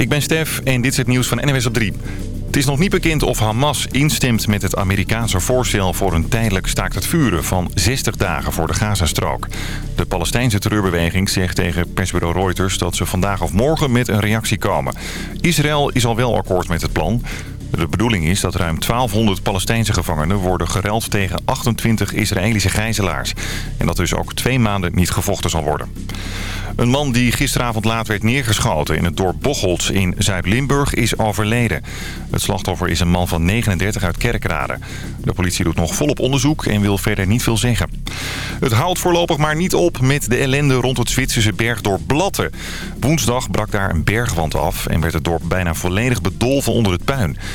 ik ben Stef en dit is het nieuws van NWS op 3. Het is nog niet bekend of Hamas instemt met het Amerikaanse voorstel voor een tijdelijk staakt het vuren van 60 dagen voor de Gazastrook. De Palestijnse terreurbeweging zegt tegen persbureau Reuters dat ze vandaag of morgen met een reactie komen. Israël is al wel akkoord met het plan. De bedoeling is dat ruim 1200 Palestijnse gevangenen worden gereld tegen 28 Israëlische gijzelaars. En dat dus ook twee maanden niet gevochten zal worden. Een man die gisteravond laat werd neergeschoten in het dorp Bocholt in Zuid-Limburg is overleden. Het slachtoffer is een man van 39 uit Kerkrade. De politie doet nog volop onderzoek en wil verder niet veel zeggen. Het houdt voorlopig maar niet op met de ellende rond het Zwitserse bergdorp Blatten. Woensdag brak daar een bergwand af en werd het dorp bijna volledig bedolven onder het puin.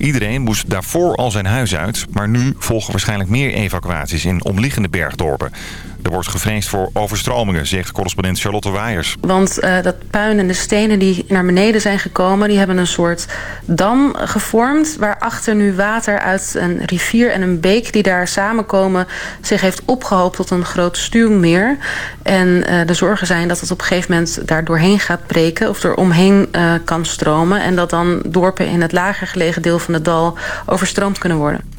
Iedereen moest daarvoor al zijn huis uit, maar nu volgen waarschijnlijk meer evacuaties in omliggende bergdorpen. Er wordt gevreesd voor overstromingen, zegt correspondent Charlotte Waaiers. Want uh, dat puin en de stenen die naar beneden zijn gekomen... die hebben een soort dam gevormd... waarachter nu water uit een rivier en een beek die daar samenkomen... zich heeft opgehoopt tot een groot stuwmeer. En uh, de zorgen zijn dat het op een gegeven moment daar doorheen gaat breken... of er omheen uh, kan stromen... en dat dan dorpen in het lager gelegen deel van het dal overstroomd kunnen worden.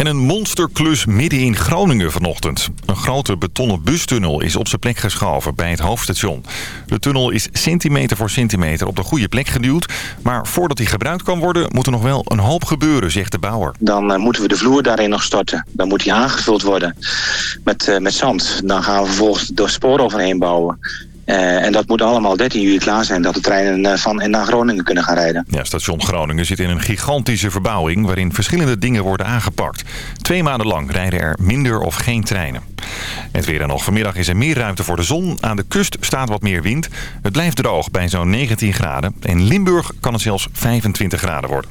En een monsterklus midden in Groningen vanochtend. Een grote betonnen bustunnel is op zijn plek geschoven bij het hoofdstation. De tunnel is centimeter voor centimeter op de goede plek geduwd. Maar voordat die gebruikt kan worden, moet er nog wel een hoop gebeuren, zegt de bouwer. Dan uh, moeten we de vloer daarin nog storten. Dan moet die aangevuld worden met, uh, met zand. Dan gaan we vervolgens door sporen overheen bouwen. Uh, en dat moet allemaal 13 juli klaar zijn dat de treinen van en naar Groningen kunnen gaan rijden. Ja, station Groningen zit in een gigantische verbouwing waarin verschillende dingen worden aangepakt. Twee maanden lang rijden er minder of geen treinen. Het weer en nog. Vanmiddag is er meer ruimte voor de zon. Aan de kust staat wat meer wind. Het blijft droog bij zo'n 19 graden. In Limburg kan het zelfs 25 graden worden.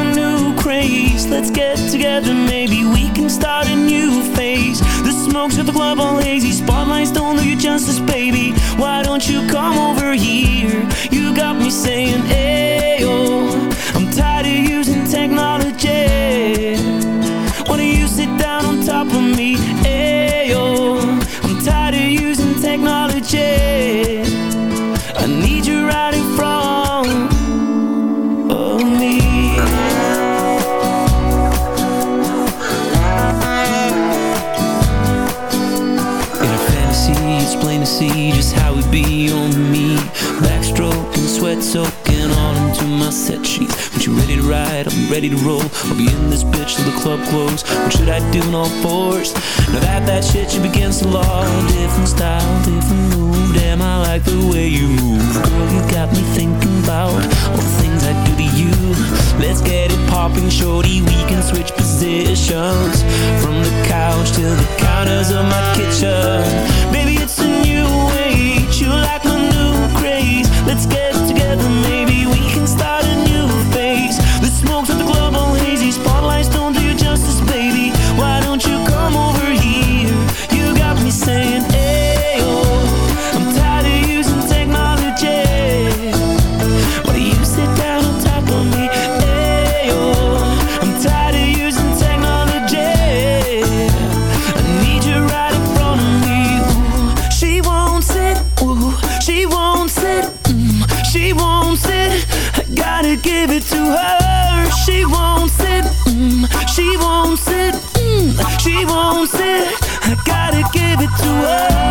craze Let's get together, maybe we can start a new phase. The smoke's at the club all hazy Spotlights don't do you justice, baby. Why don't you come over here? You got me saying, ayo oh, I'm tired of using technology When you ready to roll. I'll be in this bitch till the club close. What should I do in all fours? Now that that shit you against the law. Different style, different move Damn, I like the way you move? Girl, you got me thinking about All the things I do to you. Let's get it popping, shorty. We can switch positions. From the couch to the counters of my kitchen. Baby, it's a new age. You like my new craze. Let's her. She won't sit, mm, she won't sit, mm, she won't sit. I gotta give it to her.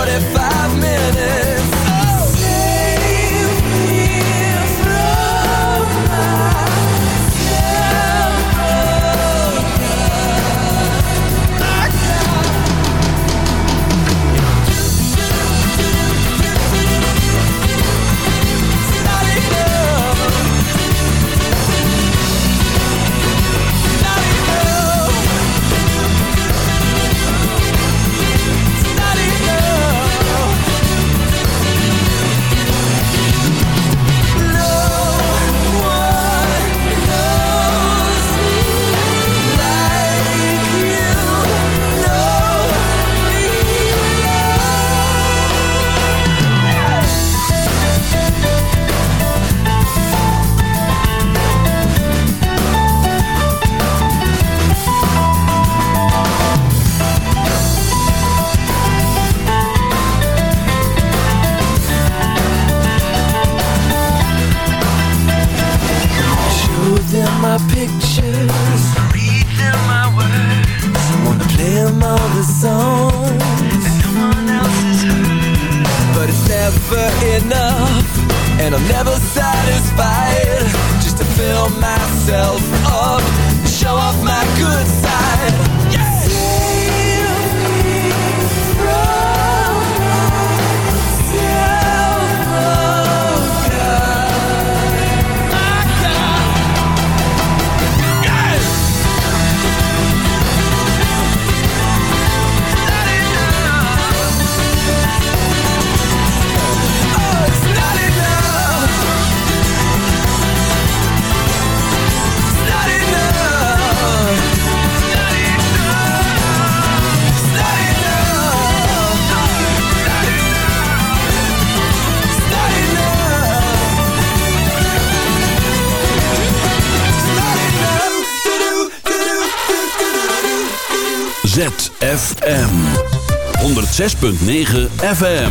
45 minutes. ZFM. 106.9 FM.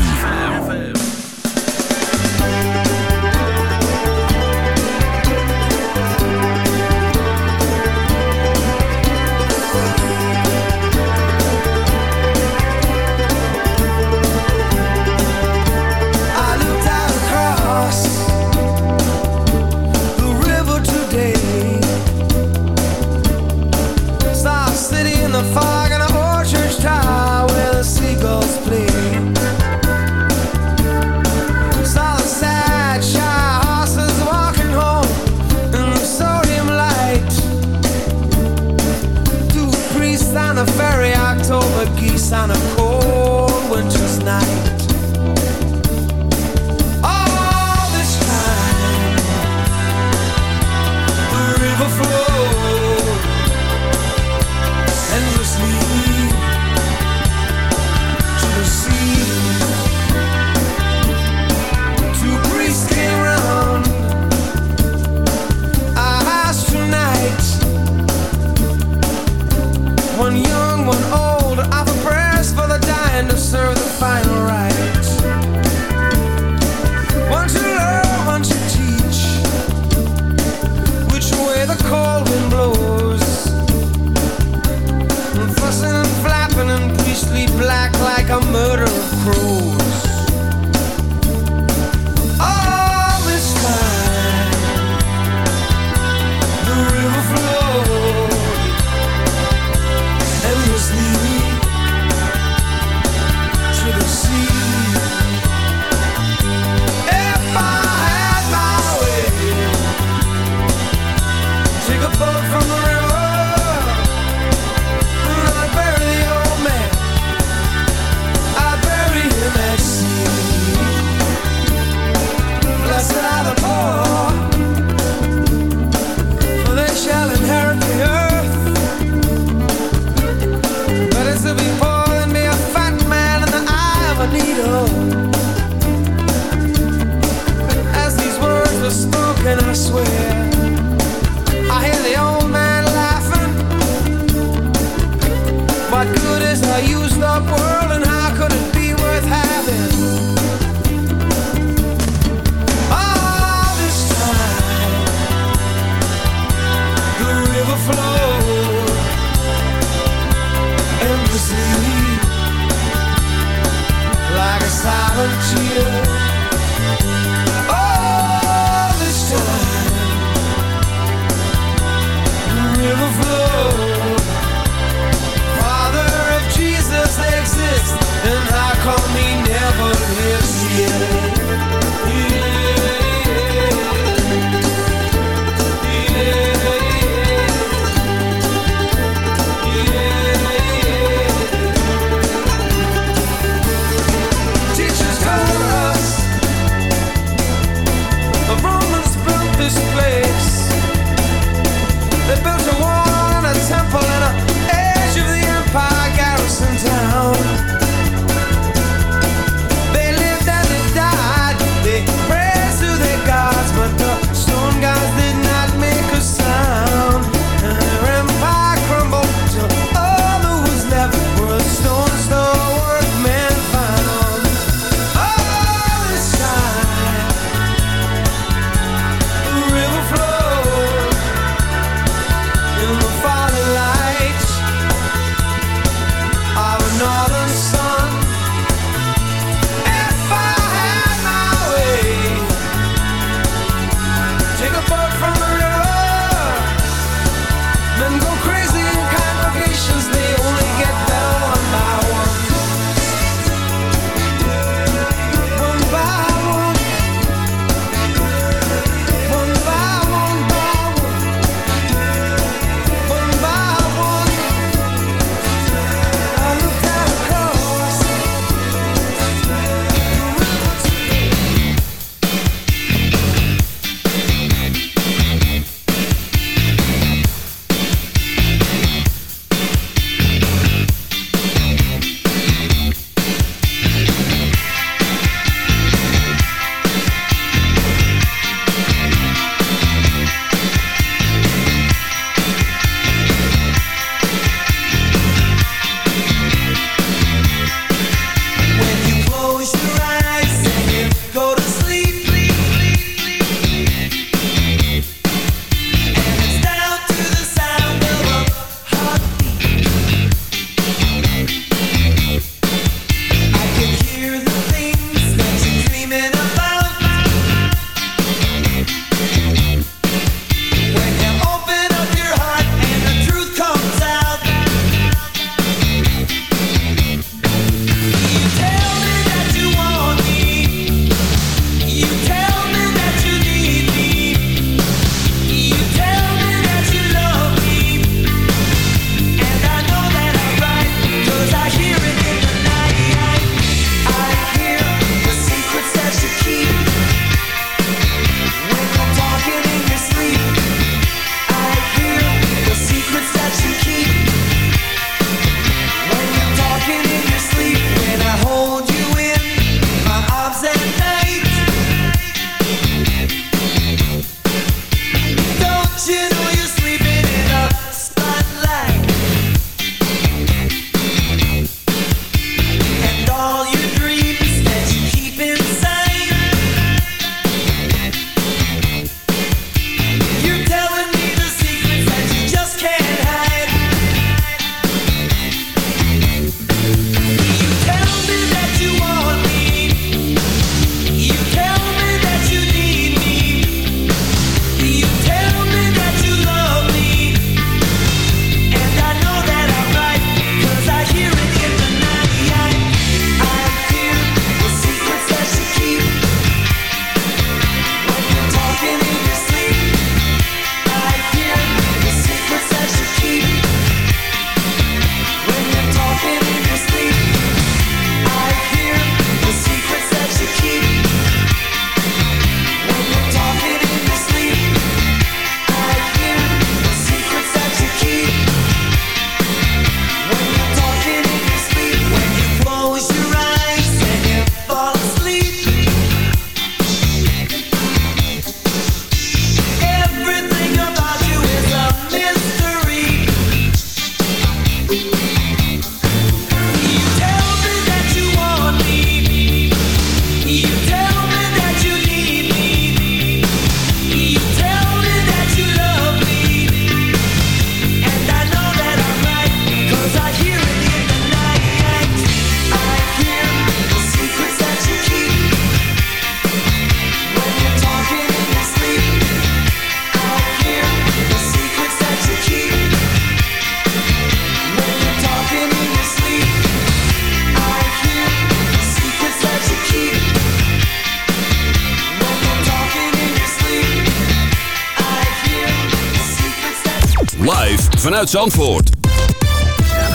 Vanuit Zandvoort.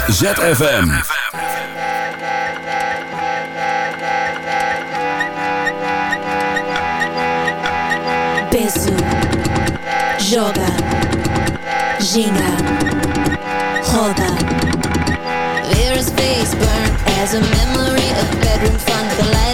ZFM. Peso. Joga. Ginga. Roda. Vera's face burned as a memory of bedroom funk. The light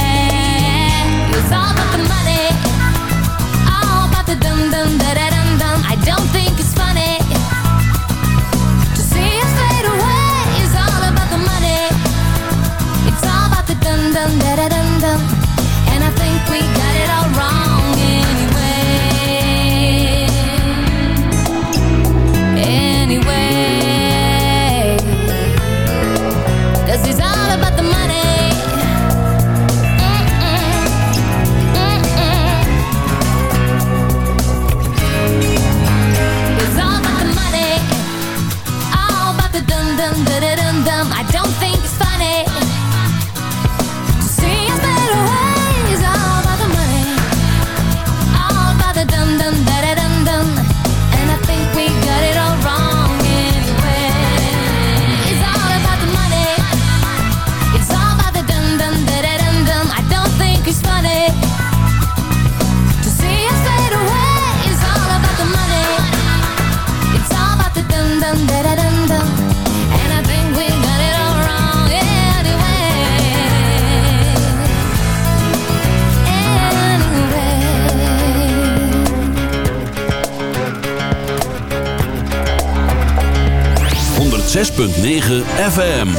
106.9 FM.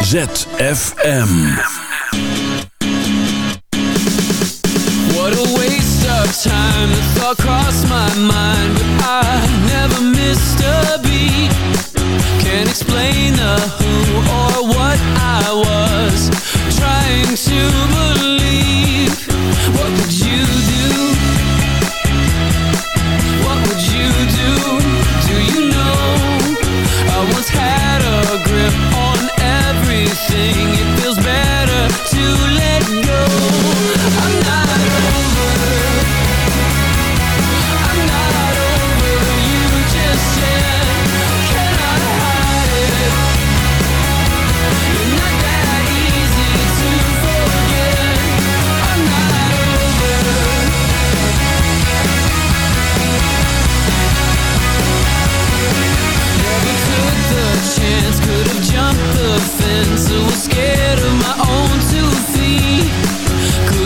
ZFM. What a waste of time. The thought crossed my mind. But I never missed a beat. Can't explain the who or what I was trying to believe. What could you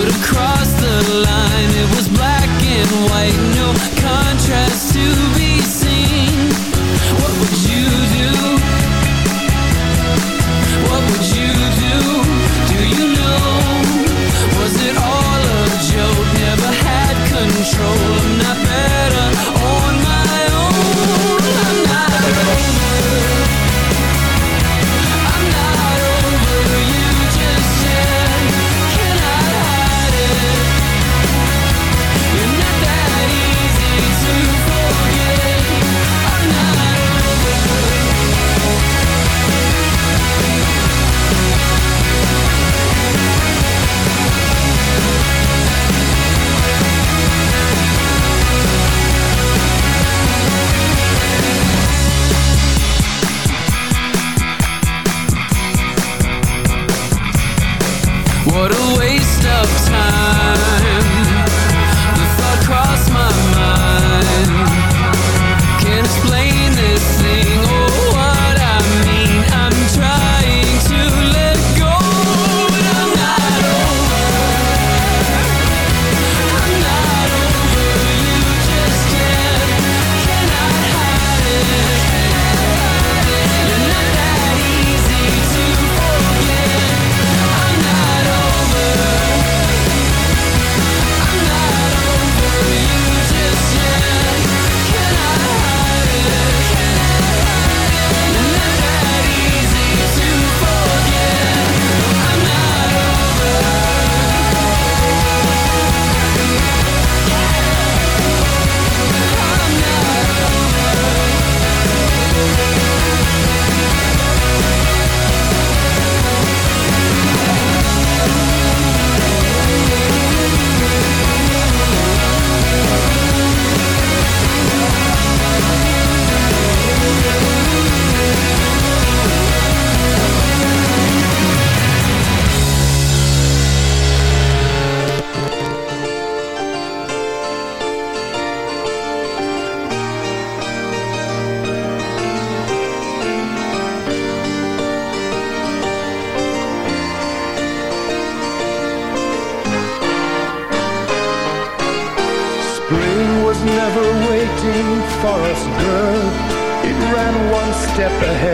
across the line. It was black and white, no contrast to be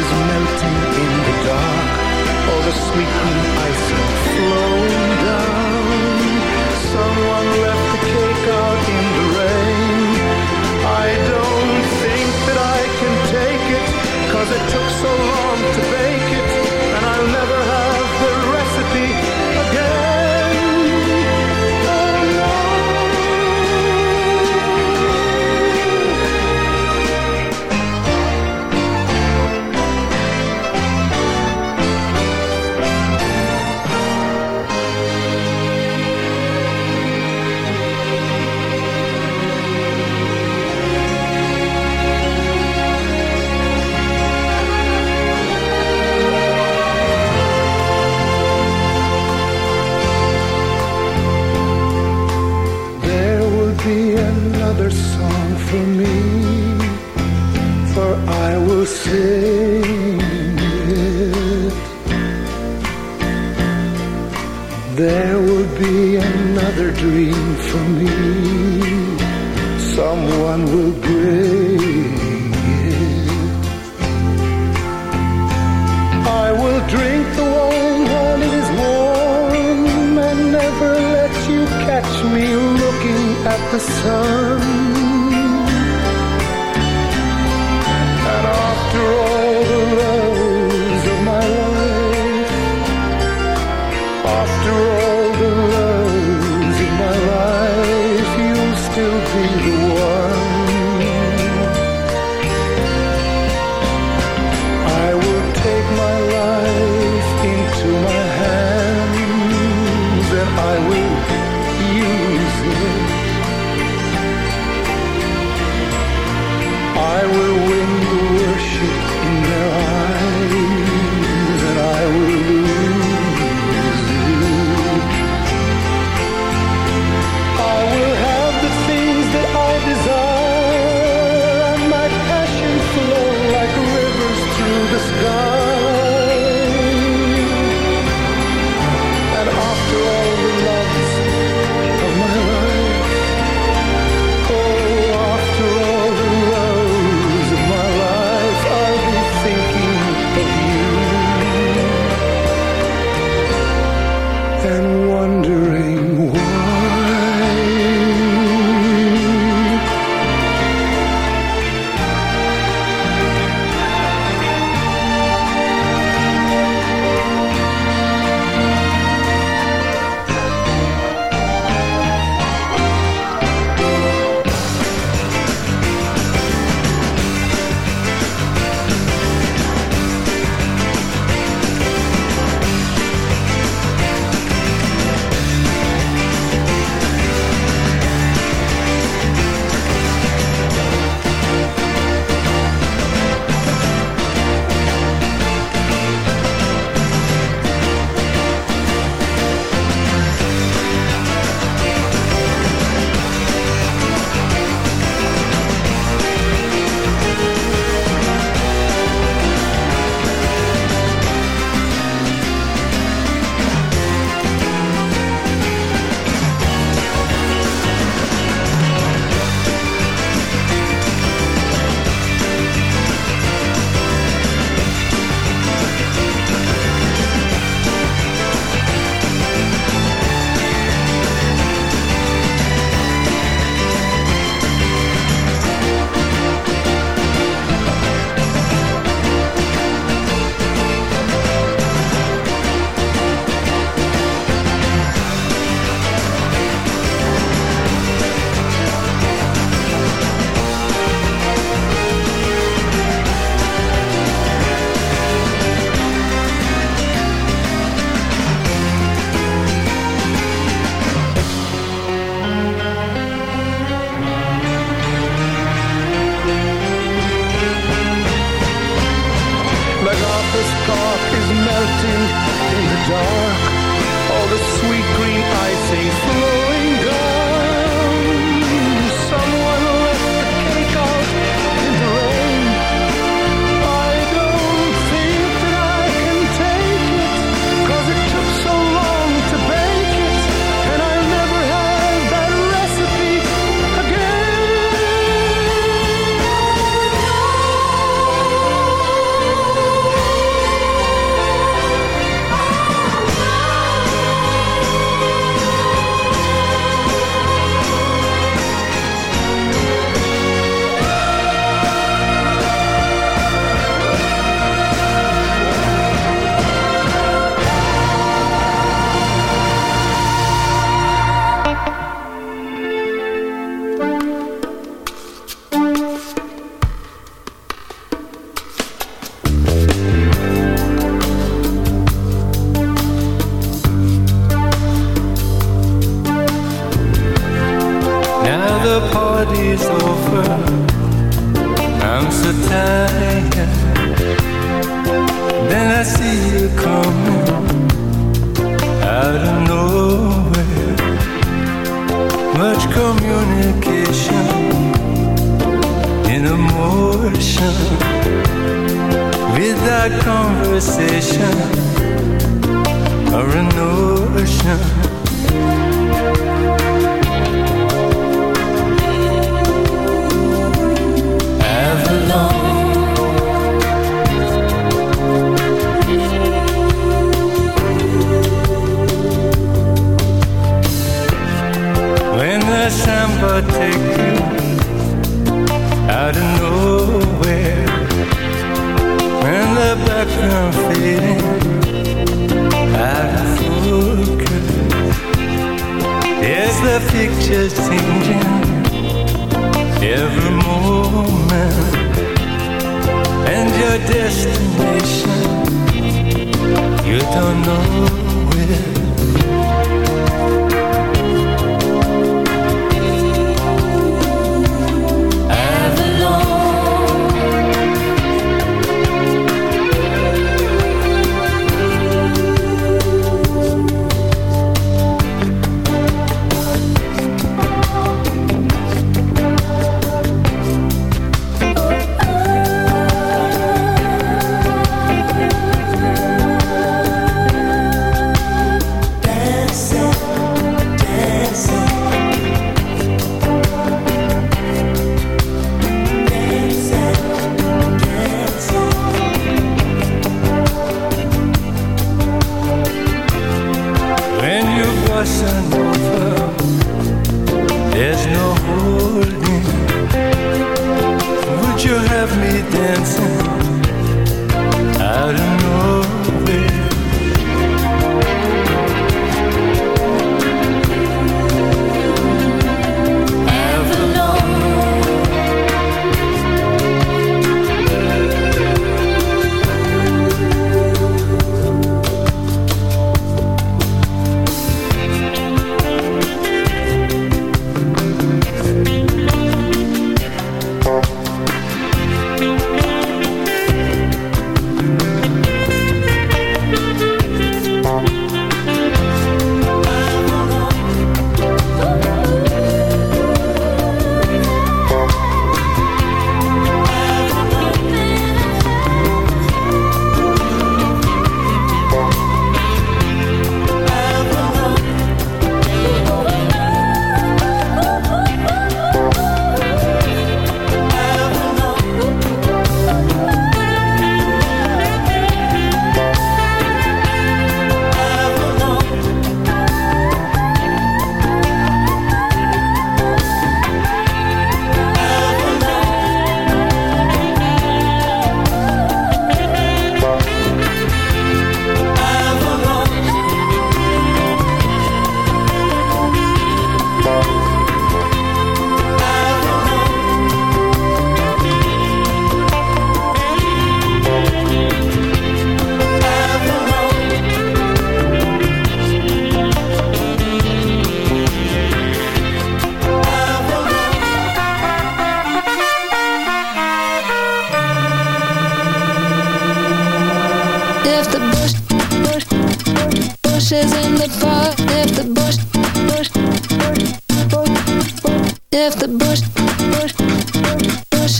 Is melting in the dark. All the sweet green icing flowing down. Someone left the cake out in the rain. I don't think that I can take it, cause it took so long to bake emotion without conversation. Or a notion. When the samba take you out of nowhere, the background fading out of focus, there's the pictures changing? Every moment, and your destination. You don't know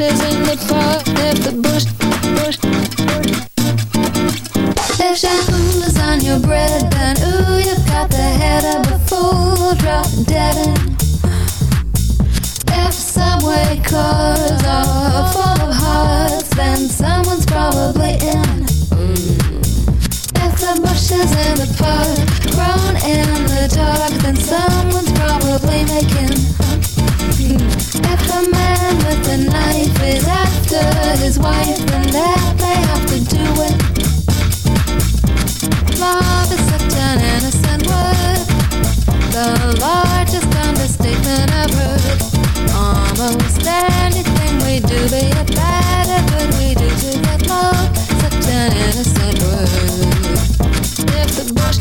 bush in the park, if the bush, bush, if shampoo is on your bread, then ooh, you've got the head of a fool, drop dead in. If subway cars are full of hearts, then someone's probably in. If the bushes in the park grown in the dark, then someone's probably making. If the man with the knife is after his wife, then that may have to do it. Love is such an innocent word, the largest understatement heard. Almost anything we do, be it bad or good, we do to get love. Such an innocent word. If the bush,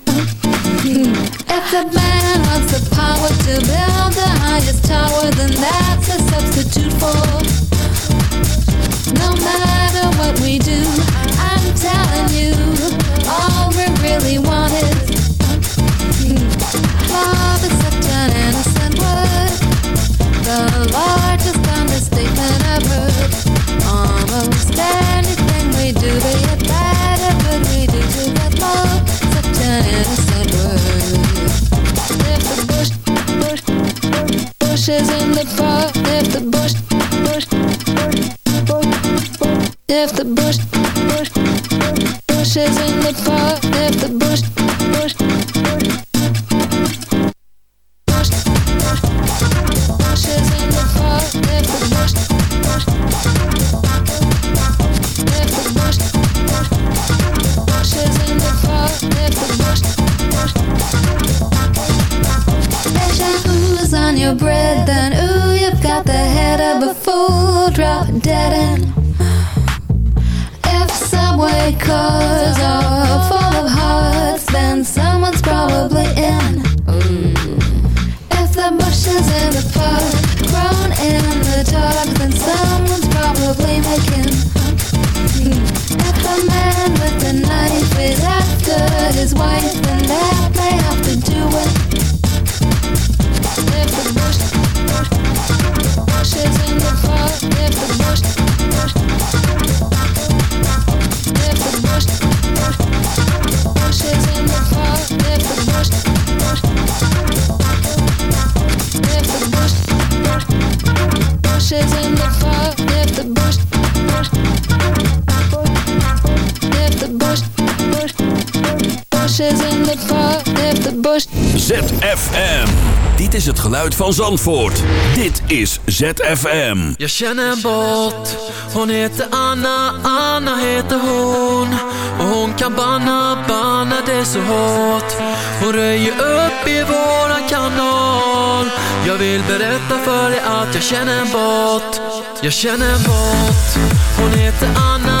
The man wants the power to build the highest tower, then that's a substitute for. No matter what we do, I'm telling you, all we really want is love is such an innocent word. The largest understatement I've heard. Almost anything we do, is in the park, if the bush, bush, bush, bush, the bush, bush, bush van Zandvoort. Dit is ZFM. Jag känner en båt, hon heter Anna, Anna heter hon. Hon kan banna, banna det så hårt. Hon röjer upp i våran kanal. Jag vill berätta för dig att jag känner en båt Jag känner en båt, hon heter Anna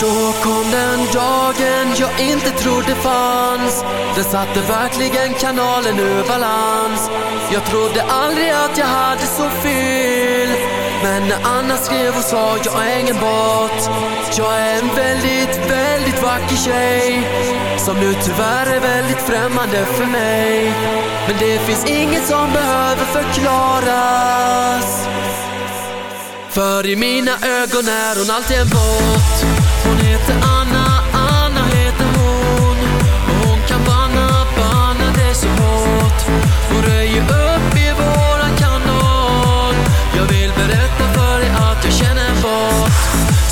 Då kom den dagen jag inte trodde fanns. Den satte verkligen kanalen ur balans. Jag trodde aldrig att jag hade så fel. Men när Anna skrev och sa jag är ingen bot. Jag är en väldigt, väldigt vacker tjej. Som nu tyvärr är väldigt främmande för mig. Men det finns inget som behöver förklaras. För i mina ögon är hon alltid en bot Hon heter Anna, Anna heter hon. Och hon kan banna, banna det så hårt. Hon röjer upp i våran kanal Jag vill berätta för dig att jag känner en båt.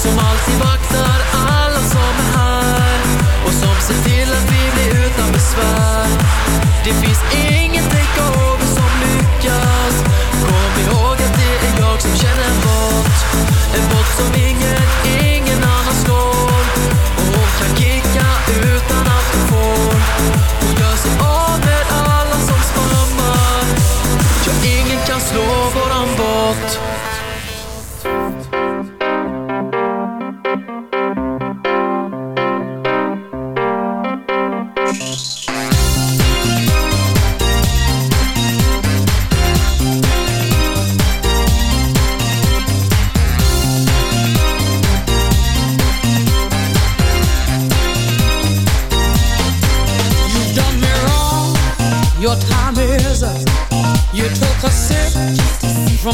Som alltid vaktar alla som är här. Och som ser till att vi blir utan besvär. Det finns ingen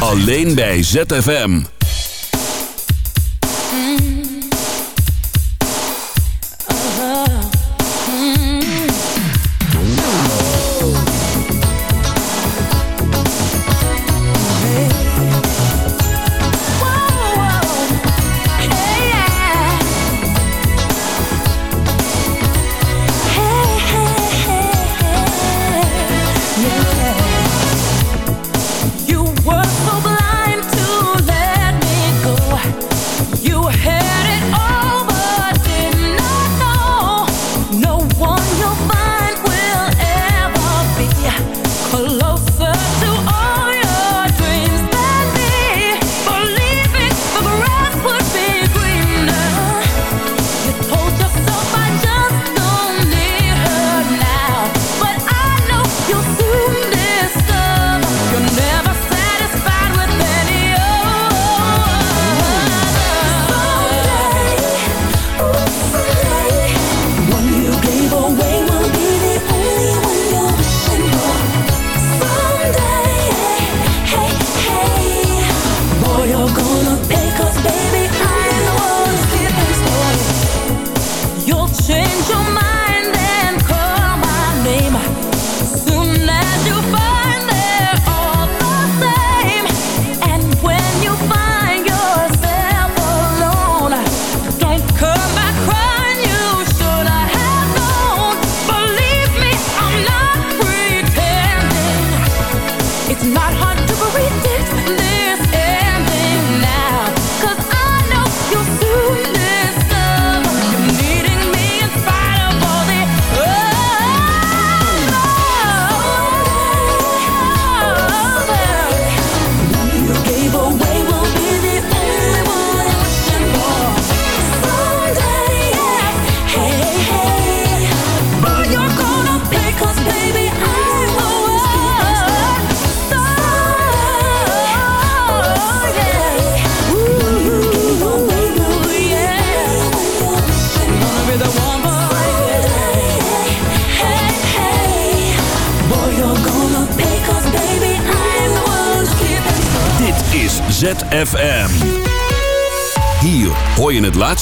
Alleen bij ZFM.